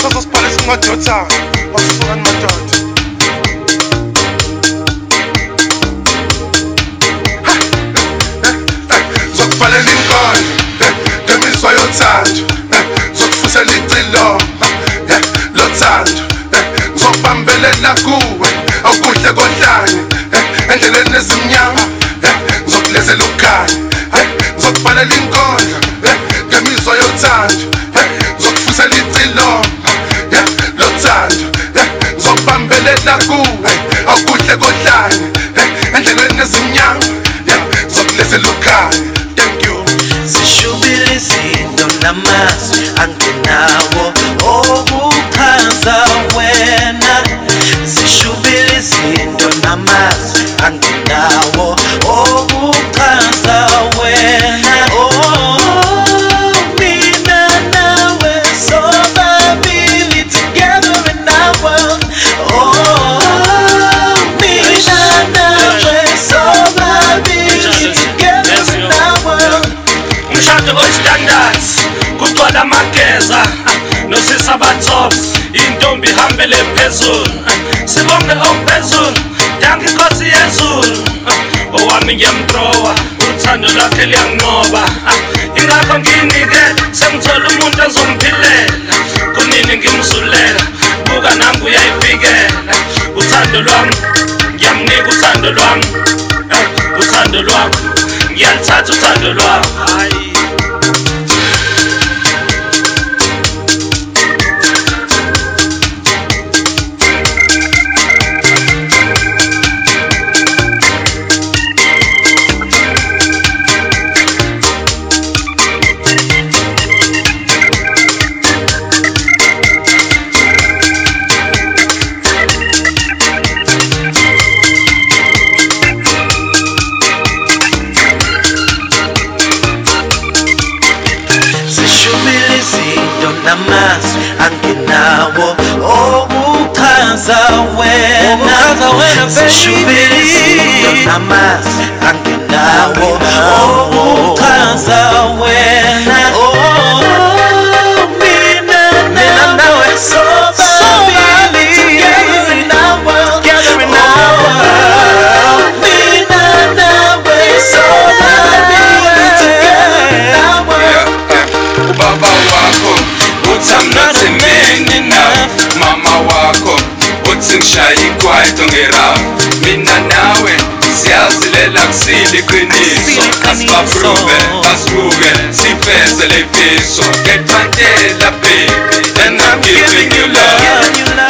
Sosos pale se mwad yo tsan Mwad se soun an mwad yo tsan Zot pale lingon Demi zwa yo tsan Zot fuse li trilon Lo tsan Zot pambele na kou A ou kou jle golani Entele ne zimnyan Zot leze lokan Zot pale lingon Elena ku Okuhle kodlani endleleni ezimnyama Zokulezi lukhaya Thank you Sishubile izinto namazwi angenawo oh, Okuchaza wena Sishubile izinto namazwi angenawo standards kugcwala amageza nosisabatop intombi hambele phezulu sibonge ophezulu danke inkosi yezulu owami ngiyamdrowa uthando lwakhe liyanqoba ingakho nginikela sengithola umuntu ozomphilela kunini ngimzulela buka nangu uyayifikela uthando lwami ngiyamnika uthando lwami eh, uthando lwami ngiyalithatha uthando lwami Nazabuena, Nazabuena, Nazabuena, oh sind shining quiet on the round Mina nawen Siyazile lakusile iqiniso Asibaphrove, asibuke Sifeze le mfiso Get Mandela baby And I'm giving you love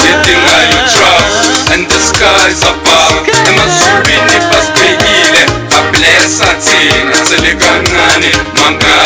Getting all you trust And the sky's above Emazulwini basibhekile Bablessa thina selikancane Mangani